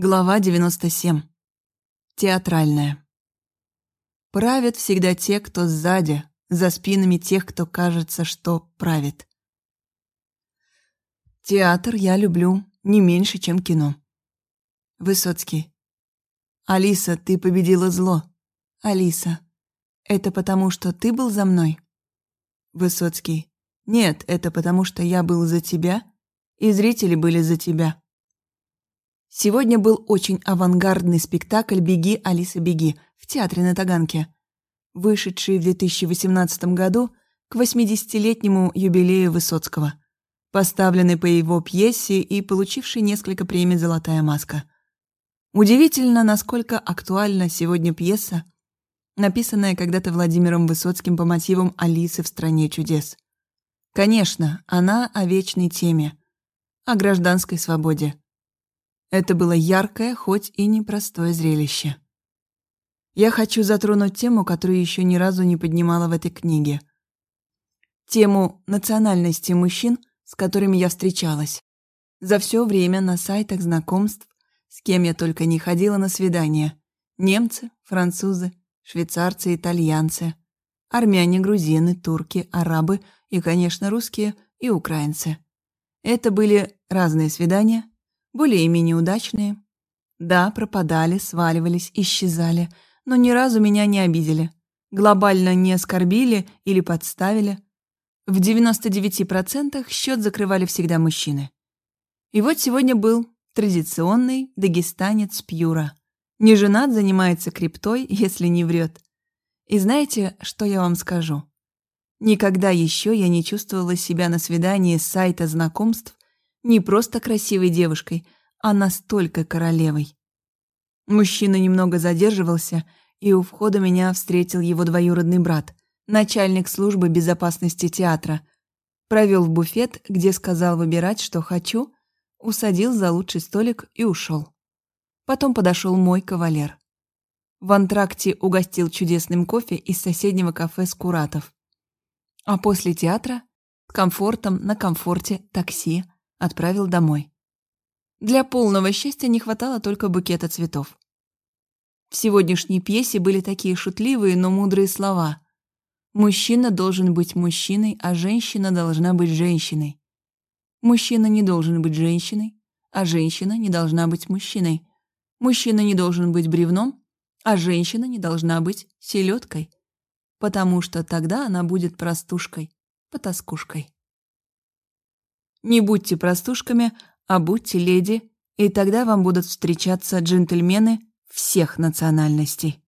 Глава 97. Театральная. Правят всегда те, кто сзади, за спинами тех, кто кажется, что правит. Театр я люблю не меньше, чем кино. Высоцкий. Алиса, ты победила зло. Алиса. Это потому, что ты был за мной? Высоцкий. Нет, это потому, что я был за тебя, и зрители были за тебя. Сегодня был очень авангардный спектакль «Беги, Алиса, беги» в театре на Таганке, вышедший в 2018 году к 80-летнему юбилею Высоцкого, поставленный по его пьесе и получивший несколько премий «Золотая маска». Удивительно, насколько актуальна сегодня пьеса, написанная когда-то Владимиром Высоцким по мотивам «Алисы в стране чудес». Конечно, она о вечной теме, о гражданской свободе. Это было яркое, хоть и непростое зрелище. Я хочу затронуть тему, которую еще ни разу не поднимала в этой книге. Тему национальности мужчин, с которыми я встречалась. За все время на сайтах знакомств, с кем я только не ходила на свидания. Немцы, французы, швейцарцы, итальянцы, армяне, грузины, турки, арабы и, конечно, русские и украинцы. Это были разные свидания, более-менее удачные. Да, пропадали, сваливались, исчезали, но ни разу меня не обидели. Глобально не оскорбили или подставили. В 99% счет закрывали всегда мужчины. И вот сегодня был традиционный дагестанец Пьюра. Не женат, занимается криптой, если не врет. И знаете, что я вам скажу? Никогда еще я не чувствовала себя на свидании с сайта знакомств не просто красивой девушкой, а настолько королевой. Мужчина немного задерживался, и у входа меня встретил его двоюродный брат, начальник службы безопасности театра. Провел в буфет, где сказал выбирать, что хочу, усадил за лучший столик и ушел. Потом подошел мой кавалер. В антракте угостил чудесным кофе из соседнего кафе «Скуратов». А после театра с комфортом на комфорте такси отправил домой. Для полного счастья не хватало только букета цветов. В сегодняшней пьесе были такие шутливые, но мудрые слова. Мужчина должен быть мужчиной, а женщина должна быть женщиной. Мужчина не должен быть женщиной, а женщина не должна быть мужчиной. Мужчина не должен быть бревном, а женщина не должна быть селедкой, потому что тогда она будет простушкой, потаскушкой. Не будьте простушками, а будьте леди, и тогда вам будут встречаться джентльмены всех национальностей.